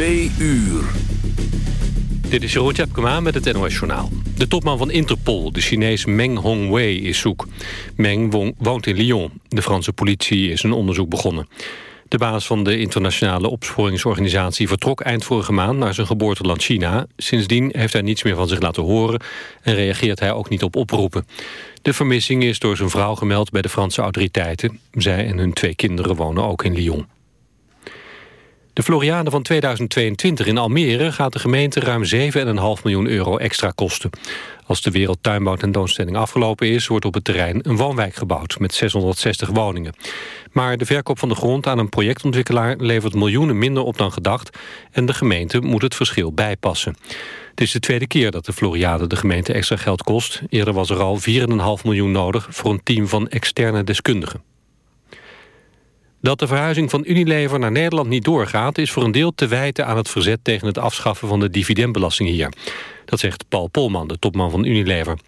Twee uur. Dit is Jeroen Tjepkema met het NOS Journaal. De topman van Interpol, de Chinees Meng Hongwei, is zoek. Meng woont in Lyon. De Franse politie is een onderzoek begonnen. De baas van de internationale opsporingsorganisatie vertrok eind vorige maand naar zijn geboorteland China. Sindsdien heeft hij niets meer van zich laten horen en reageert hij ook niet op oproepen. De vermissing is door zijn vrouw gemeld bij de Franse autoriteiten. Zij en hun twee kinderen wonen ook in Lyon. De Floriade van 2022 in Almere gaat de gemeente ruim 7,5 miljoen euro extra kosten. Als de Wereldtuinbouwtentoonstelling afgelopen is... wordt op het terrein een woonwijk gebouwd met 660 woningen. Maar de verkoop van de grond aan een projectontwikkelaar... levert miljoenen minder op dan gedacht... en de gemeente moet het verschil bijpassen. Het is de tweede keer dat de Floriade de gemeente extra geld kost. Eerder was er al 4,5 miljoen nodig voor een team van externe deskundigen. Dat de verhuizing van Unilever naar Nederland niet doorgaat... is voor een deel te wijten aan het verzet tegen het afschaffen van de dividendbelasting hier. Dat zegt Paul Polman, de topman van Unilever.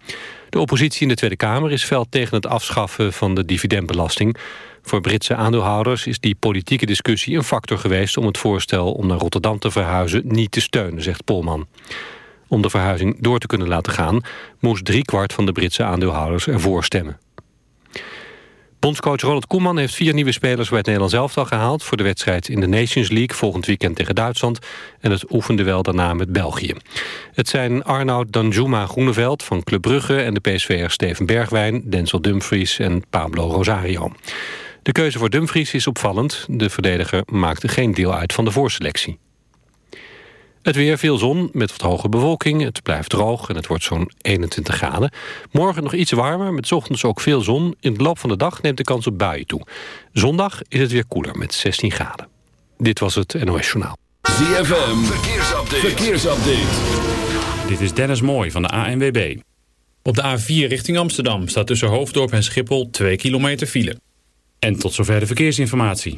De oppositie in de Tweede Kamer is fel tegen het afschaffen van de dividendbelasting. Voor Britse aandeelhouders is die politieke discussie een factor geweest... om het voorstel om naar Rotterdam te verhuizen niet te steunen, zegt Polman. Om de verhuizing door te kunnen laten gaan... moest driekwart van de Britse aandeelhouders ervoor stemmen. Bondscoach Ronald Koeman heeft vier nieuwe spelers bij het Nederlands elftal gehaald... voor de wedstrijd in de Nations League volgend weekend tegen Duitsland... en het oefenduel daarna met België. Het zijn Arnoud Danjuma Groeneveld van Club Brugge... en de PSV'er Steven Bergwijn, Denzel Dumfries en Pablo Rosario. De keuze voor Dumfries is opvallend. De verdediger maakte geen deel uit van de voorselectie. Het weer, veel zon met wat hoge bewolking. Het blijft droog en het wordt zo'n 21 graden. Morgen nog iets warmer, met ochtends ook veel zon. In de loop van de dag neemt de kans op buien toe. Zondag is het weer koeler met 16 graden. Dit was het NOS Journaal. ZFM, verkeersupdate. verkeersupdate. Dit is Dennis Mooij van de ANWB. Op de A4 richting Amsterdam staat tussen Hoofddorp en Schiphol 2 kilometer file. En tot zover de verkeersinformatie.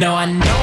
No, I know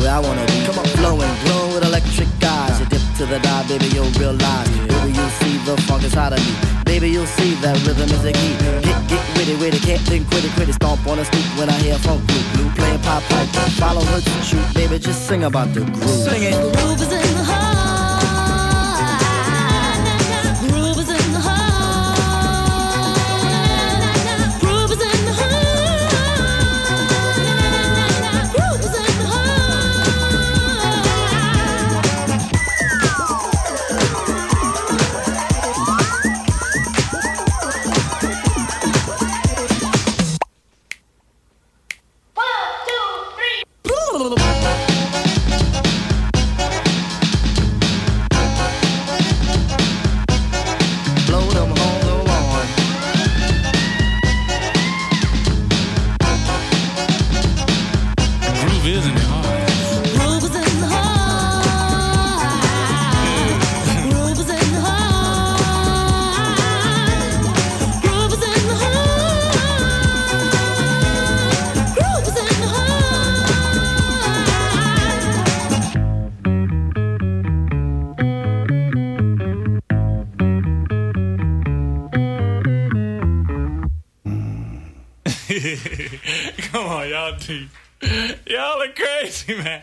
where I wanna be. Come on, flowing, glowing with electric eyes. You dip to the dive, baby, you'll realize. Baby, you'll see the funk inside of me. Baby, you'll see that rhythm is a key. Get, get witty, witty, can't think quitty, quitty. Stomp on the street when I hear funk blue, blue playing pop pipe. Follow her to shoot, baby, just sing about the groove. Sing it. The groove is in the heart. Maxime.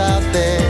out there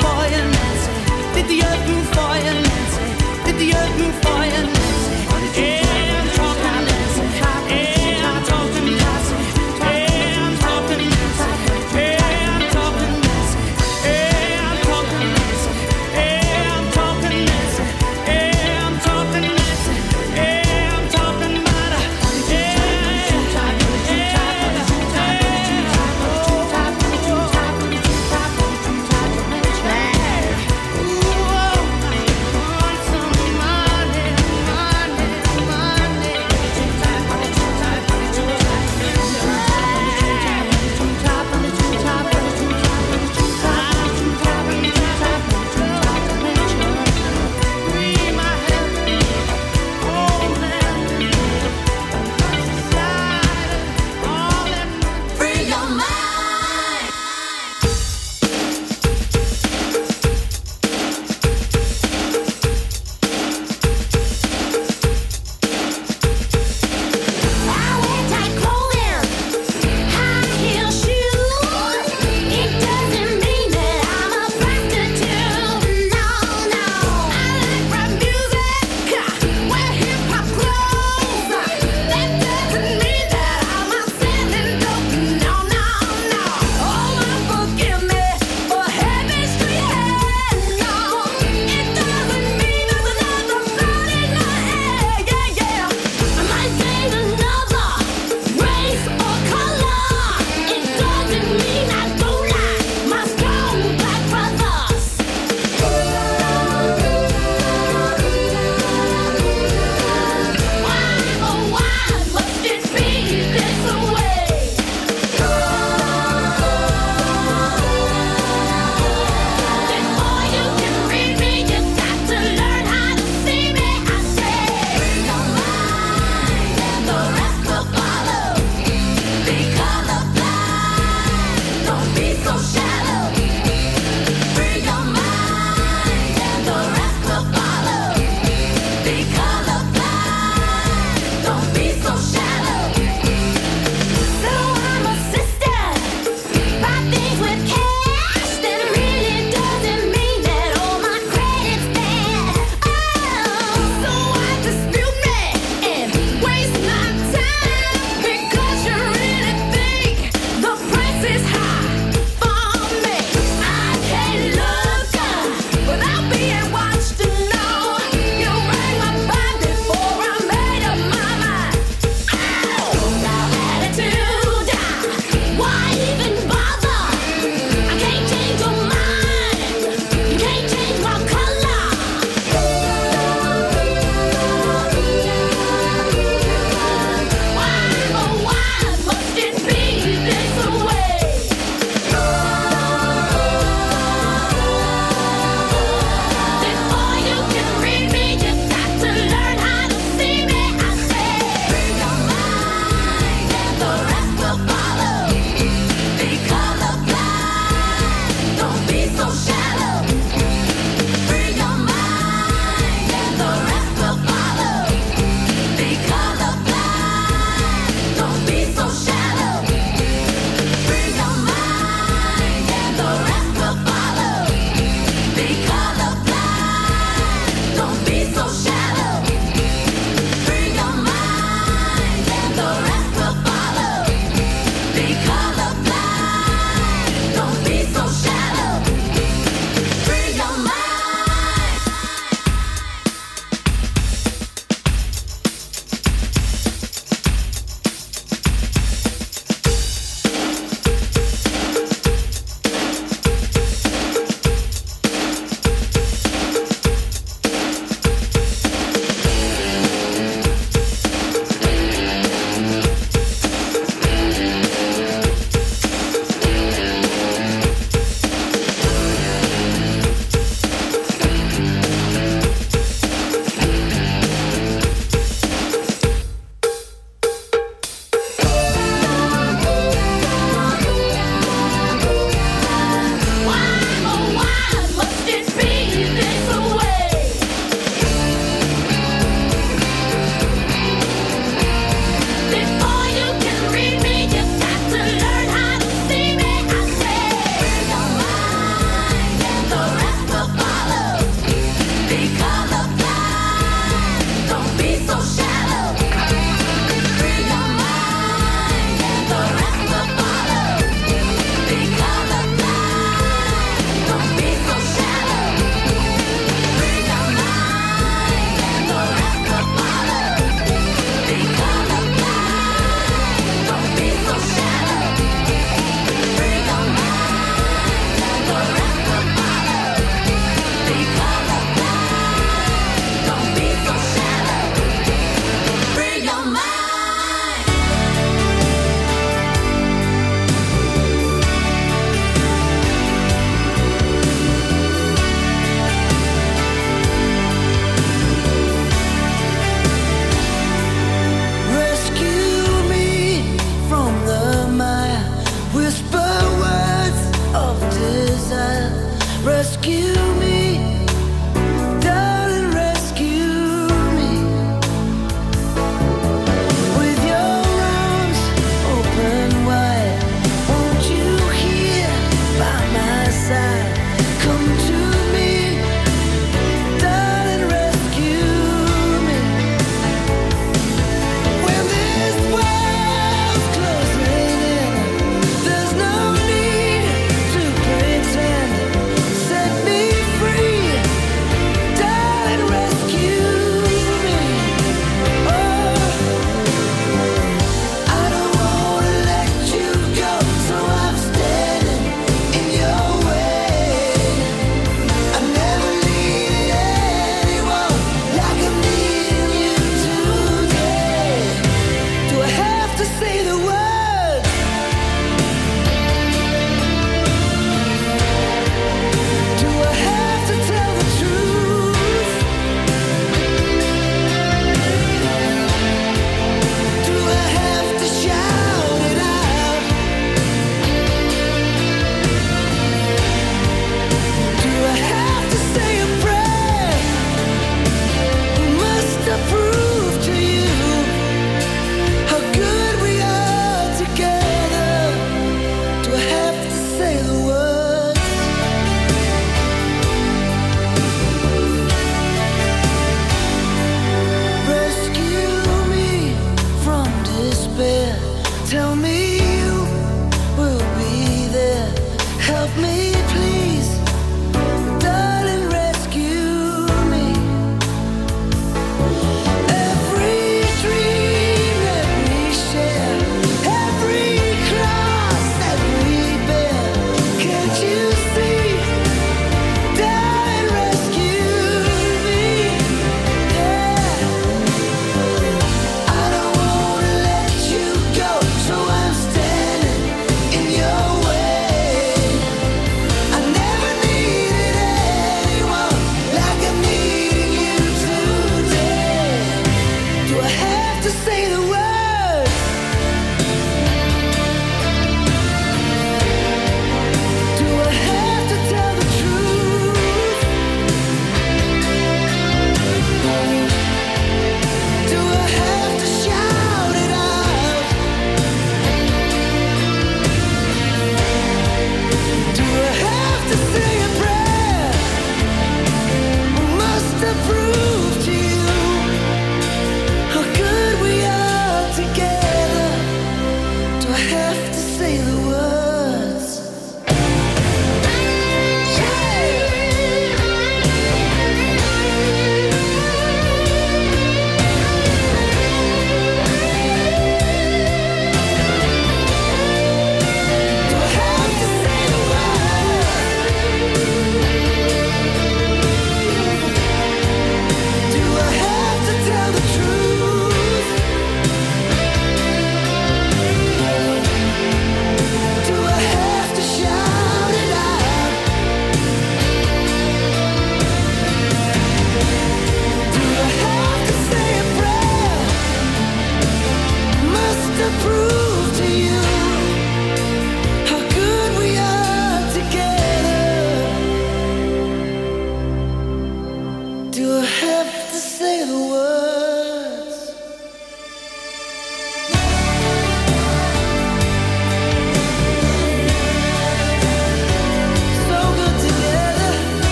for jer, Nancy? Did the earth move for you, Nancy? Did the earth move for you, Nancy?